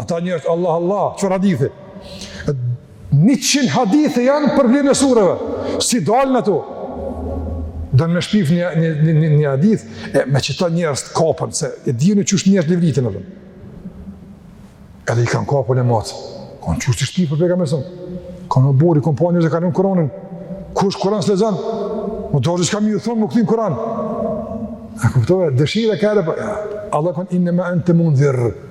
Ata njerëz Allah Allah, çfarë hadithi? Njëqind hadithe janë për vlerën e sureve. Si dalin ato? Du me shpif një një një, një hadith e me çu njerëz të kapën se e dinë çush njerëz në vitin atë. Edhe i kanë kapën e mot. Thon qysh ti shpif për pejgamberin son. Kon obori kompani që kanë Kur'anin. Kush Kur'an s'lexon? Mo do të shkam ju thon me këtë Kur'an. A kuptova dëshira ka edhe po, Allahu thon innema ente mundhir.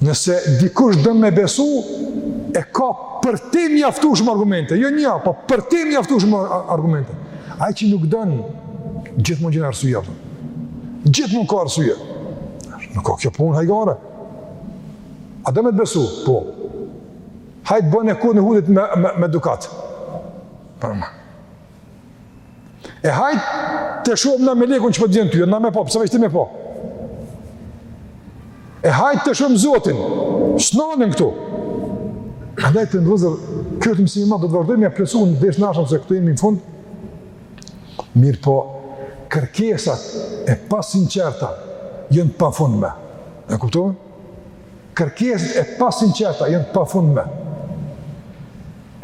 Nëse dikush don me besu, e ka për te mjaftushëm argumente, jo një, po për te mjaftushëm argumente. Ai që nuk don, gjithmonë gjen arsye, po, gjithmonë ka arsye. Nuk ka kjo punë hajgare. A don me të besu? Po. Hajt bone kodrën e Uhudit me, me, me dukat. Përma. E hajt të shohim na melekun që po të vjen ty, na me pa, pse veç ti me pa. E hajt ta shohim Zotin. S'nalen këtu. Andaj të nderuar, këtë mësim më do ta vazhdojmë pjesën dersin e ardhshëm se këtu jemi në fund. Mirëpo, kërkesat e pasinqerta janë të pafundme. E kuptuam? Kërkesat e pasinqerta janë të pafundme.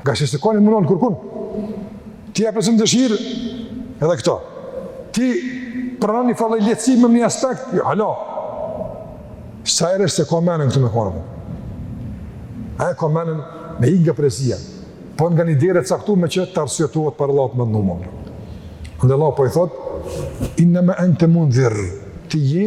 Ngaqë s'e ka menën kërkun, ti ia plotëson dëshirën edhe këtu. Ti pranë një falaj lehtësim në një aspekt, jo, halo. Sa e rështë s'e ka menën këtu me kon. Ai e ka menën me ik nga përgjegjësia. Po nga një derë e caktume që të arsyetohet para Allahut të Madhnum. Andaj Allahu po i thotë, inema ente mundhir, ti je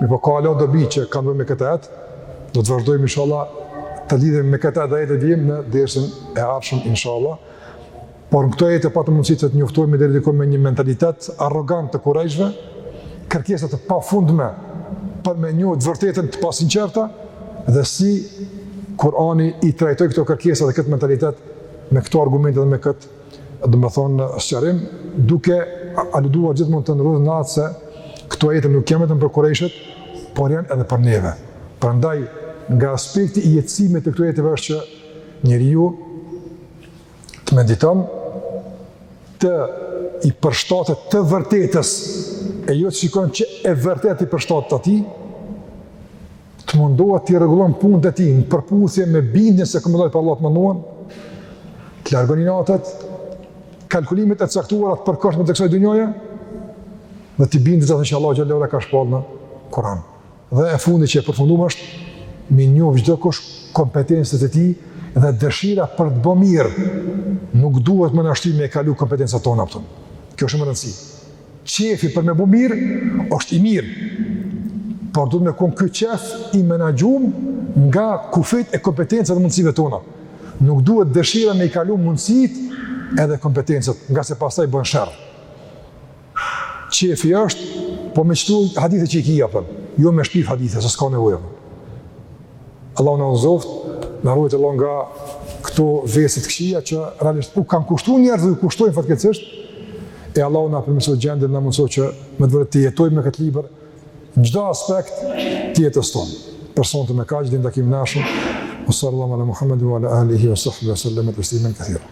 Mirëpo ka ala dobi që kanë të bëjnë me këtë ajet, do të vazhdojmë inshallah të lidhemi me këtë ajet dhe vim në dersin e ardhshëm inshallah. Por në këto ajete patëm mundësi të njoftohemi deri diku me një mentalitet arrogant të kurejshve, kërkesa të pafundme për me njohë të vërtetën të pasinqerta dhe si Kurani i trajtoi këto kërkesa dhe këtë mentalitet me këto argumente dhe me kët domethënë sqarim, duke aluduar gjithmonë të nderuar në atë se këto ajete nuk janë vetëm për kurejshët, por janë edhe për neve. Prandaj nga aspekti i jetësimit të këtyre ajeteve është që njeriu të mediton t'i përshtatet të vërtetës e jo të shikon që e vërteta t'i përshtatet atij, të mundohet t'i rregullon punët e tij në përputhje me bindjen se kam me dal para Allahut të Madhnuar, t'i largon inatet, kalkulimet e caktuara të përkohshme të kësaj dynjaje, dhe t'i bindet atë që Allahu xhele ve ala ka shpallë në Kuran. Dhe e fundit që e përfundum është, me i njohë çdokush kompetencat e tij dhe dëshira për të bo mirë, nuk duhet me na shty me i kalu kompetencat tona, kupton. Kjo shumë rëndësi. Qefi për me bo mirë, është i mirë, por duhet me kon ky qef i menaxhum nga kufijtë e kompetencave e mundësive tona. Nuk duhet dëshira me i kalu mundësitë edhe kompetencat, ngase pastaj bën sherr. Qefi është, po me qëto hadithe që i ki jepën, jo me shpif hadithe, se s'ka nevojë. Allahu na udhëzoftë, na ruajtë Allahu nga këto vese të këqija që realisht u kanë kushtu njerëzve dhe u kushtojnë fatkeqësisht. E Allahu na përmirësoftë gjendën, na mundësoftë që me të vërtetë të jetojmë me këtë libër çdo aspekt të jetës tonë. Për sonte me kaq, deri në takimin e ardhshëm. Wa sallallahu ala Muhammedin wa ala alihi wa sahbihi wa sallam tasliman kathira.